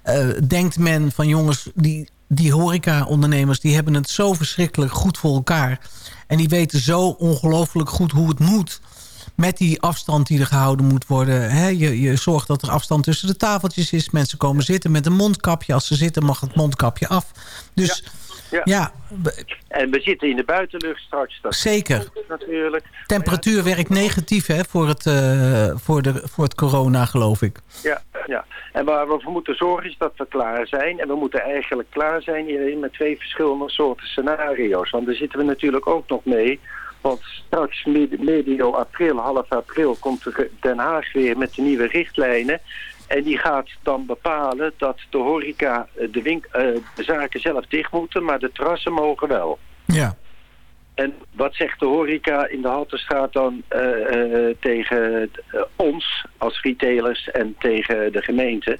eh, denkt men van jongens, die, die horeca-ondernemers... die hebben het zo verschrikkelijk goed voor elkaar. En die weten zo ongelooflijk goed hoe het moet met die afstand die er gehouden moet worden. Hè, je, je zorgt dat er afstand tussen de tafeltjes is. Mensen komen zitten met een mondkapje. Als ze zitten mag het mondkapje af. Dus ja, Ja. En we zitten in de buitenlucht straks. Dat Zeker. natuurlijk. temperatuur werkt negatief hè, voor, het, eh, voor, de, voor het corona, geloof ik. Ja, ja. En waar we voor moeten zorgen is dat we klaar zijn. En we moeten eigenlijk klaar zijn hierin met twee verschillende soorten scenario's. Want daar zitten we natuurlijk ook nog mee. Want straks medio april, half april, komt er Den Haag weer met de nieuwe richtlijnen. En die gaat dan bepalen dat de horeca, eh, de, wink, eh, de zaken zelf dicht moeten, maar de terrassen mogen wel. Ja. En wat zegt de horeca in de Halterstraat dan eh, tegen ons als retailers en tegen de gemeente?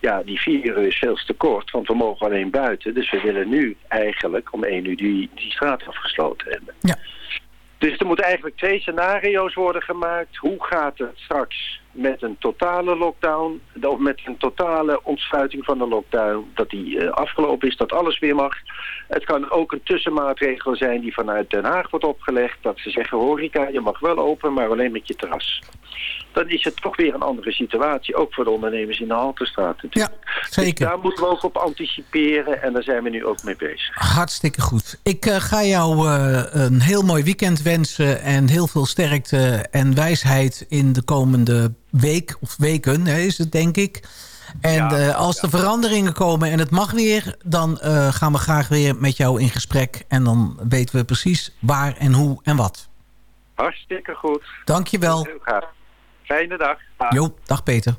Ja, die vier uur is veel te kort, want we mogen alleen buiten. Dus we willen nu eigenlijk om één uur die, die straat afgesloten hebben. Ja. Dus er moeten eigenlijk twee scenario's worden gemaakt. Hoe gaat het straks met een totale lockdown, of met een totale ontsluiting van de lockdown, dat die eh, afgelopen is, dat alles weer mag. Het kan ook een tussenmaatregel zijn die vanuit Den Haag wordt opgelegd, dat ze zeggen horeca, je mag wel open, maar alleen met je terras. Dan is het toch weer een andere situatie, ook voor de ondernemers in de natuurlijk. Ja, zeker. Dus daar moeten we ook op anticiperen en daar zijn we nu ook mee bezig. Hartstikke goed. Ik eh, ga jou eh, een heel mooi weekend wensen... en heel veel sterkte en wijsheid in de komende week of weken, hè, is het denk ik. En Ja, eh, als er veranderingen komen en het mag weer... dan gaan we graag weer met jou in gesprek. En dan weten we precies waar en hoe en wat. Hartstikke goed. Dankjewel. Heel graag. Fijne dag. Jo, dag Peter.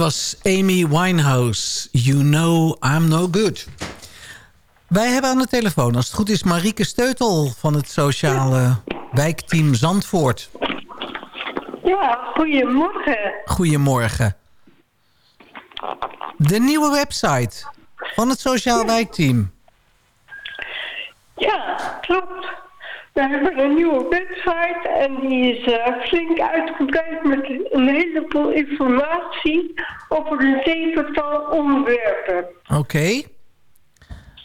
Was Amy Winehouse. You know I'm no good. Wij hebben aan de telefoon, als het goed is, Marieke Steutel... van het sociale wijkteam Zandvoort. Ja, goedemorgen. Goedemorgen. De nieuwe website van het sociaal wijkteam. Ja, klopt. We hebben een nieuwe website en die is eh, flink uitgebreid met een heleboel informatie over een zevental onderwerpen. Oké.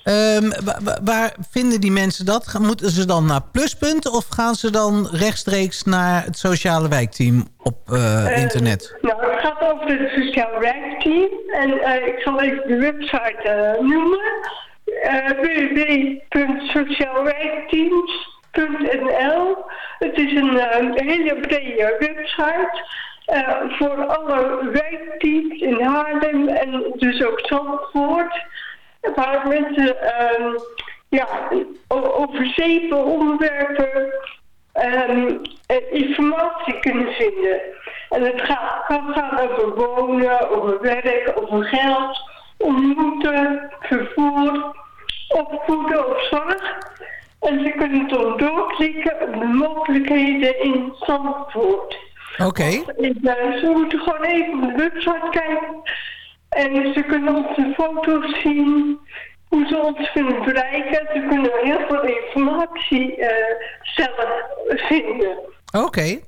Ehm, wa- wa- waar vinden die mensen dat? Moeten ze dan naar Pluspunt of gaan ze dan rechtstreeks naar het sociale wijkteam op eh, Eh, internet? Nou, het gaat over het sociaal wijkteam en ik zal even de website noemen. Eh Het is een eh, hele brede website eh, voor alle wijkteams in Haarlem en dus ook Zandvoort. Waar mensen ehm, ja, over zeven onderwerpen ehm, eh, informatie kunnen vinden. En het gaat, kan gaan over wonen, over werk, over geld, ontmoeten, vervoer, opvoeden of zorg. En ze kunnen dan doorklikken op de mogelijkheden in Zandvoort. Oké. Eh, ze moeten gewoon even op de website kijken. En ze kunnen onze foto's zien, hoe ze ons kunnen bereiken. Ze kunnen heel veel informatie eh, zelf vinden. Oké.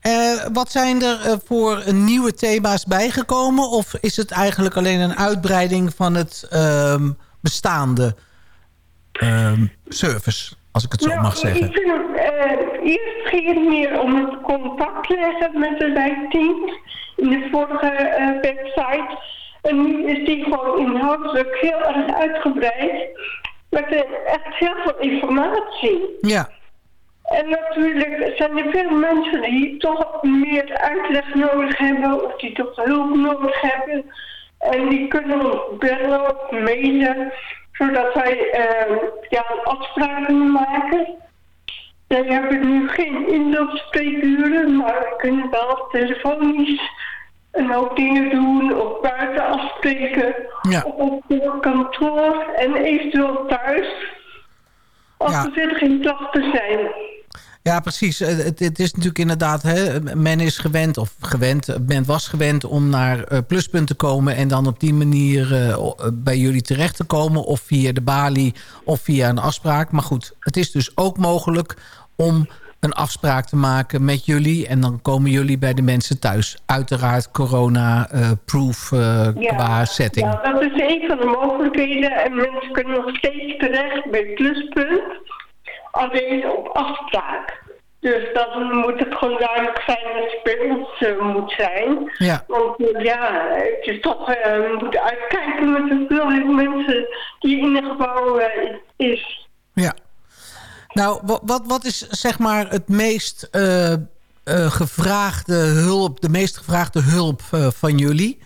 Eh, wat zijn er eh, voor nieuwe thema's bijgekomen? Of is het eigenlijk alleen een uitbreiding van het ehm, bestaande ehm, service? Als ik het zo Nou, mag zeggen. Ik vind, eh, eerst ging het meer om het contact leggen met de wijkteams in de vorige eh, website. En nu is die gewoon inhoudelijk heel erg uitgebreid. Met eh, echt heel veel informatie. Ja. En natuurlijk zijn er veel mensen die toch meer uitleg nodig hebben of die toch hulp nodig hebben. En die kunnen ons bellen of mailen, zodat wij eh, ja, kunnen maken. Wij hebben nu geen inloopspreekuren, maar we kunnen wel telefonisch een hoop dingen doen of buiten afspreken. Ja. Of op kantoor en eventueel thuis. Als Ja. er verder geen klachten zijn. Ja, precies. Eh, Het, het is natuurlijk inderdaad, hè, men is gewend, of gewend, men was gewend om naar eh, Pluspunt te komen... en dan op die manier eh, bij jullie terecht te komen... of via de balie of via een afspraak. Maar goed, het is dus ook mogelijk om een afspraak te maken met jullie... en dan komen jullie bij de mensen thuis. Uiteraard corona-proof eh, qua setting. Ja, dat is een van de mogelijkheden. En mensen kunnen nog steeds terecht bij Pluspunt. Alleen op afspraak. Dus dan moet het gewoon duidelijk zijn dat het bij ons eh, moet zijn. Ja. Want eh, ja, het is toch, eh, we moeten uitkijken met de hoeveelheid mensen die in het gebouw eh, is. Ja. Nou, wa- wat, wat is zeg maar het meest eh, eh, gevraagde hulp, de meest gevraagde hulp eh, van jullie?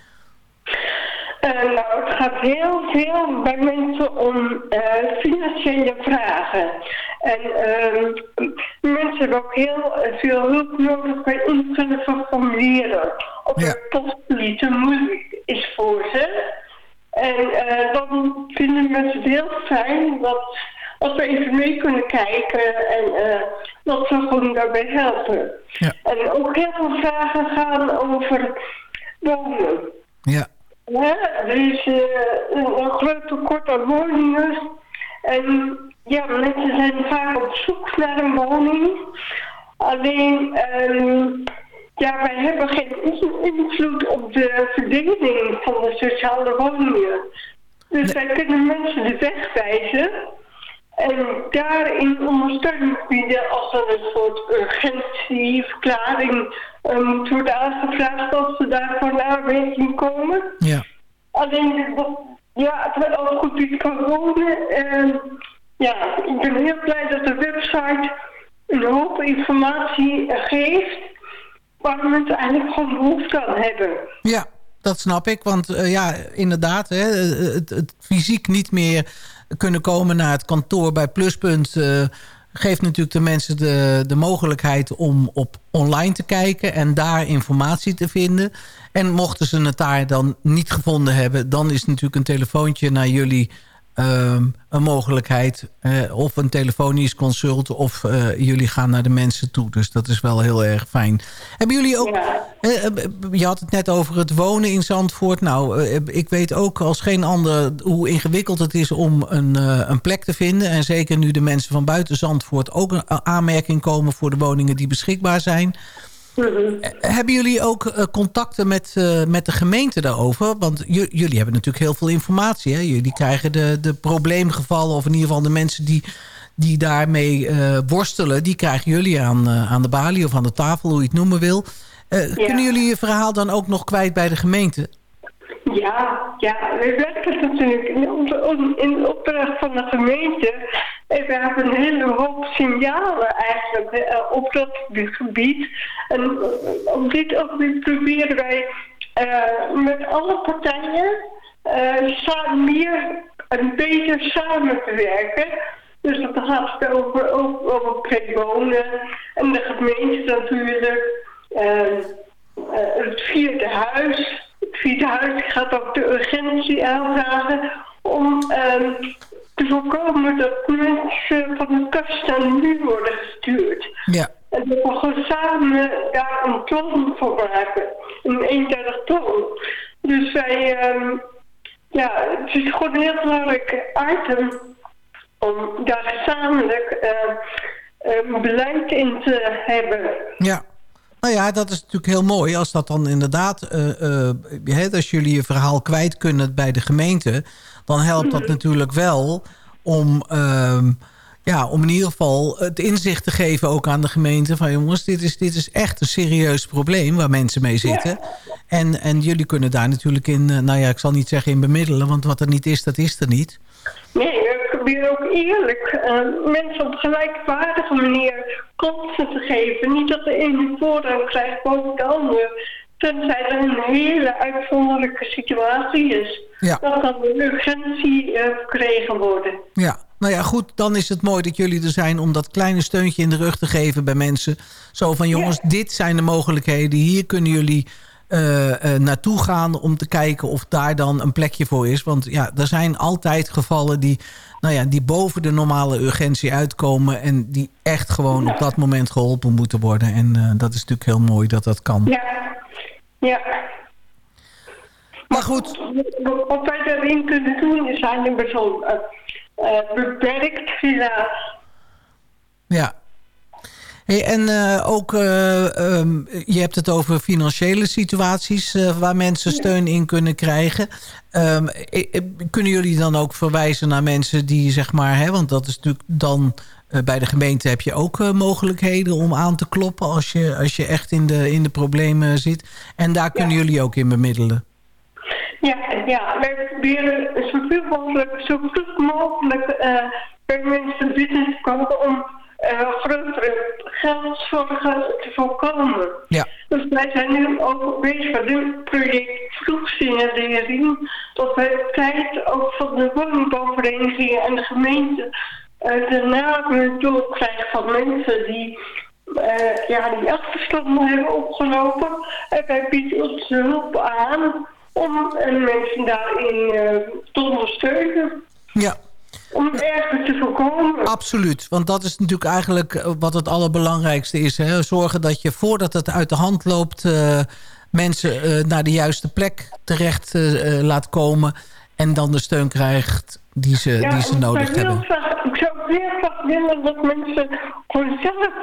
Eh, nou, het gaat heel veel bij mensen om eh, financiële vragen. En ehm, mensen hebben ook heel eh, veel hulp nodig bij invullen van formulieren. Op Ja. een post die te moeilijk is voor ze. En eh, dan vinden mensen het heel fijn dat als we even mee kunnen kijken en eh, dat we gewoon daarbij helpen. Ja. En ook heel veel vragen gaan over wonen. Ja. Ja, er is een, een groot tekort aan woningen. En ja, mensen zijn vaak op zoek naar een woning. Alleen, ehm, ja, wij hebben geen in- invloed op de verdeling van de sociale woningen. Dus wij kunnen mensen de weg wijzen. En daarin ondersteuning bieden als er een soort urgentieverklaring eh, moet worden aangevraagd als ze daarvoor in aanmerking komen. Ja. Alleen, ja, het wordt ook goed iets kan wonen. En ja, ik ben heel blij dat de website een hoop informatie eh, geeft waar mensen eigenlijk gewoon behoefte aan hebben. Ja, dat snap ik. Want eh, ja, inderdaad, hè, het, het fysiek niet meer kunnen komen naar het kantoor bij Pluspunt... eh, geeft natuurlijk de mensen de, de mogelijkheid om op online te kijken... en daar informatie te vinden. En mochten ze het daar dan niet gevonden hebben... dan is natuurlijk een telefoontje naar jullie ehm, een mogelijkheid. eh, of een telefonisch consult of eh, jullie gaan naar de mensen toe. Dus dat is wel heel erg fijn. Hebben jullie ook... eh, je had het net over het wonen in Zandvoort. Nou, ik weet ook als geen ander hoe ingewikkeld het is om een, een plek te vinden. En zeker nu de mensen van buiten Zandvoort ook een aanmerking komen voor de woningen die beschikbaar zijn. Eh, Hebben jullie ook eh, contacten met, eh, met de gemeente daarover? Want jullie hebben natuurlijk heel veel informatie. Hè? Jullie krijgen de, de probleemgevallen... of in ieder geval de mensen die, die daarmee worstelen... die krijgen jullie aan, aan de balie of aan de tafel, hoe je het noemen wil. Kunnen jullie je verhaal dan ook nog kwijt bij de gemeente? Ja, ja, we werken natuurlijk in, op- in opdracht van de gemeente. En we hebben een hele hoop signalen eigenlijk eh, op dat gebied. En eh, op dit ogenblik proberen wij eh, met alle partijen samen meer en beter samen te werken. Dus dat gaat over, over, over en de gemeente natuurlijk. het vierde huis. Het vierde huis gaat ook de urgentie aanvragen om ehm, te voorkomen dat mensen van de kast naar de muur worden gestuurd. Ja. En dat we gewoon samen daar een plan voor maken. Een 31 plan. Dus wij, ehm, ja, het is gewoon een heel belangrijk item om daar gezamenlijk eh, een beleid in te hebben. Ja. Nou ja, dat is natuurlijk heel mooi als dat dan inderdaad... eh, eh, hè, als jullie je verhaal kwijt kunnen bij de gemeente... dan helpt dat natuurlijk wel om, ehm, ja, om in ieder geval het inzicht te geven... ook aan de gemeente van jongens, dit is, dit is echt een serieus probleem... waar mensen mee zitten. En, en jullie kunnen daar natuurlijk in... eh, nou ja, ik zal niet zeggen in bemiddelen... want wat er niet is, dat is er niet. Nee, we proberen ook eerlijk eh, mensen op gelijkwaardige manier kansen te geven. Niet dat de ene voorrang krijgt boven de ander. Tenzij er een hele uitzonderlijke situatie is. Ja. Dan kan de urgentie verkregen worden. Ja, nou ja, goed, dan is het mooi dat jullie er zijn... om dat kleine steuntje in de rug te geven bij mensen. Zo van, jongens, dit zijn de mogelijkheden. Hier kunnen jullie eh, naartoe gaan om te kijken of daar dan een plekje voor is. Want ja, er zijn altijd gevallen die, nou ja, die boven de normale urgentie uitkomen... en die echt gewoon op dat moment geholpen moeten worden. En eh, dat is natuurlijk heel mooi dat dat kan. Ja, ja. Maar goed. Wat wij daarin kunnen doen, zijn een persoon uh, uh, beperkt helaas. Ja. Hey, en uh, ook, uh, um, je hebt het over financiële situaties uh, waar mensen steun in kunnen krijgen. Um, kunnen jullie dan ook verwijzen naar mensen die, zeg maar, hè, want dat is natuurlijk dan bij de gemeente heb je ook mogelijkheden om aan te kloppen als je, als je echt in de, in de problemen zit. En daar kunnen ja. jullie ook in bemiddelen. Ja, ja, wij proberen zoveel mogelijk, zo vroeg mogelijk bij mensen binnen te komen om grotere geldzorgen te voorkomen. Ja. Dus wij zijn nu ook bezig met een project vroegsignalering. Dat wij op tijd ook van de woningbouwverenigingen en de gemeente uh, de namen doorkrijgen van mensen die, uh, ja, die achterstanden hebben opgelopen. En wij bieden onze hulp aan om mensen daarin te ondersteunen. Ja. Om ergens te voorkomen. Absoluut, want dat is natuurlijk eigenlijk wat het allerbelangrijkste is. Hè? Zorgen dat je voordat het uit de hand loopt... Uh, mensen uh, naar de juiste plek terecht laat komen... en dan de steun krijgt die ze, ja, die ze nodig hebben. Graag, ik zou heel graag willen dat mensen gewoon zelf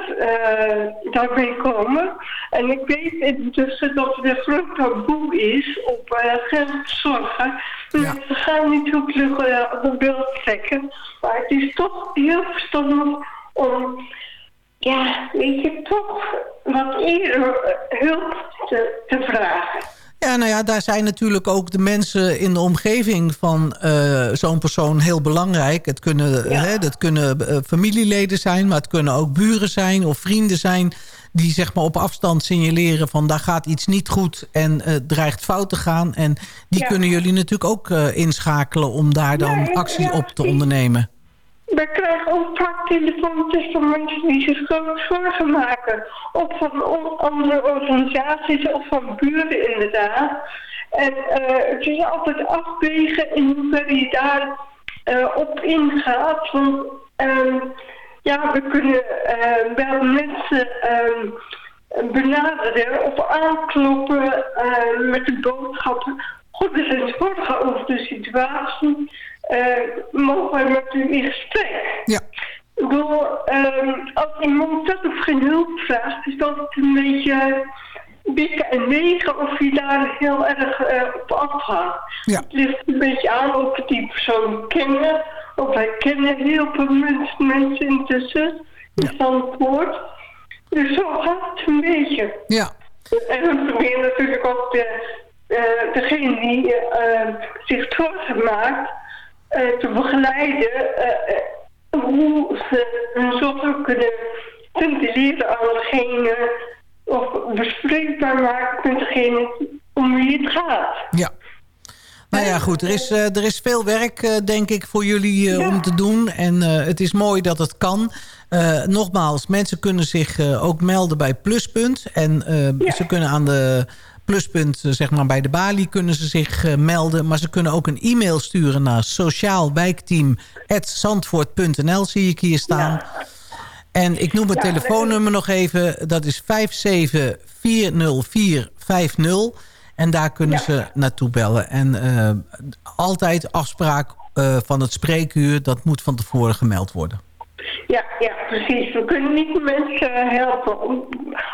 daarmee komen. En ik weet intussen dat er een groot taboe is op geldzorgen... Dus ja. we gaan niet zo vlug uh, op beeld trekken. Maar het is toch heel verstandig om, ja, weet je, toch wat eerder hulp te, te vragen. Ja, nou ja, daar zijn natuurlijk ook de mensen in de omgeving van uh, zo'n persoon heel belangrijk. Het kunnen, ja. hè, dat kunnen uh, familieleden zijn, maar het kunnen ook buren zijn of vrienden zijn die zeg maar op afstand signaleren van daar gaat iets niet goed en uh, dreigt fout te gaan. En die ja. kunnen jullie natuurlijk ook inschakelen om daar dan actie op te ondernemen. We krijgen ook vaak telefoontjes van mensen die zich zorgen maken. Of van andere organisaties of van buren inderdaad. En uh, het is altijd afwegen in hoeverre je daar eh, op ingaat. Want ehm, ja, we kunnen eh, wel mensen ehm, benaderen of aankloppen eh, met de boodschap. Goed, er zijn zorgen over de situatie. Eh, mogen wij met u in gesprek? Ja. Ik bedoel, ehm, als iemand zelf geen hulp vraagt, is dat een beetje dikke en negen of je daar heel erg eh, op afgaat. Ja. Het ligt een beetje aan of we die persoon kennen. Of wij kennen heel veel mensen, mensen intussen. In Zandvoort. Dus zo gaat het een beetje. Ja. En we proberen natuurlijk ook de, eh, degene die eh, zich zorgen maakt te begeleiden eh, eh, hoe ze hun zorgen kunnen ventileren aan degene of bespreekbaar maken met degene om wie het gaat. Ja. Nou ja, goed. Er is, eh, er is veel werk, eh, denk ik, voor jullie eh, om te doen. En eh, het is mooi dat het kan. Eh, nogmaals, mensen kunnen zich eh, ook melden bij Pluspunt. En eh, ze kunnen aan de Pluspunt, eh, zeg maar bij de balie, kunnen ze zich eh, melden. Maar ze kunnen ook een e-mail sturen naar sociaalwijkteam.zandvoort.nl, zie ik hier staan. En ik noem het telefoonnummer nog even. Dat is 5740450. En daar kunnen ze naartoe bellen. En eh, altijd afspraak van het spreekuur... dat moet van tevoren gemeld worden. Ja, ja, precies. We kunnen niet de mensen helpen om-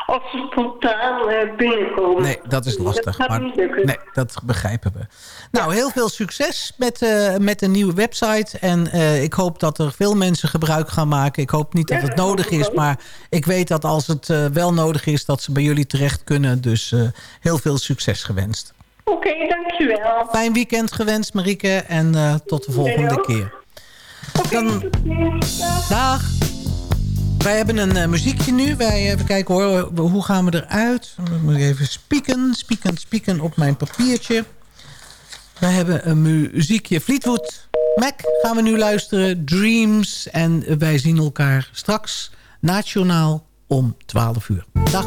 als ze spontaan eh, binnenkomen. Nee, dat is lastig. Dat maar, nee, dat begrijpen we. Nou, heel veel succes met, eh, met de nieuwe website. En eh, ik hoop dat er veel mensen gebruik gaan maken. Ik hoop niet dat het nodig is. Maar ik weet dat als het wel nodig is... dat ze bij jullie terecht kunnen. Dus heel veel succes gewenst. Oké, dankjewel. Fijn weekend gewenst, Marieke. En tot de volgende ook. Dag. Wij hebben een eh, muziekje nu. Wij even kijken hoor. Hoe gaan we eruit? Dan moet ik even spieken, spieken, spieken op mijn papiertje. We hebben een muziekje. Fleetwood Mac gaan we nu luisteren. Dreams. En wij zien elkaar straks nationaal om 12 uur. Dag.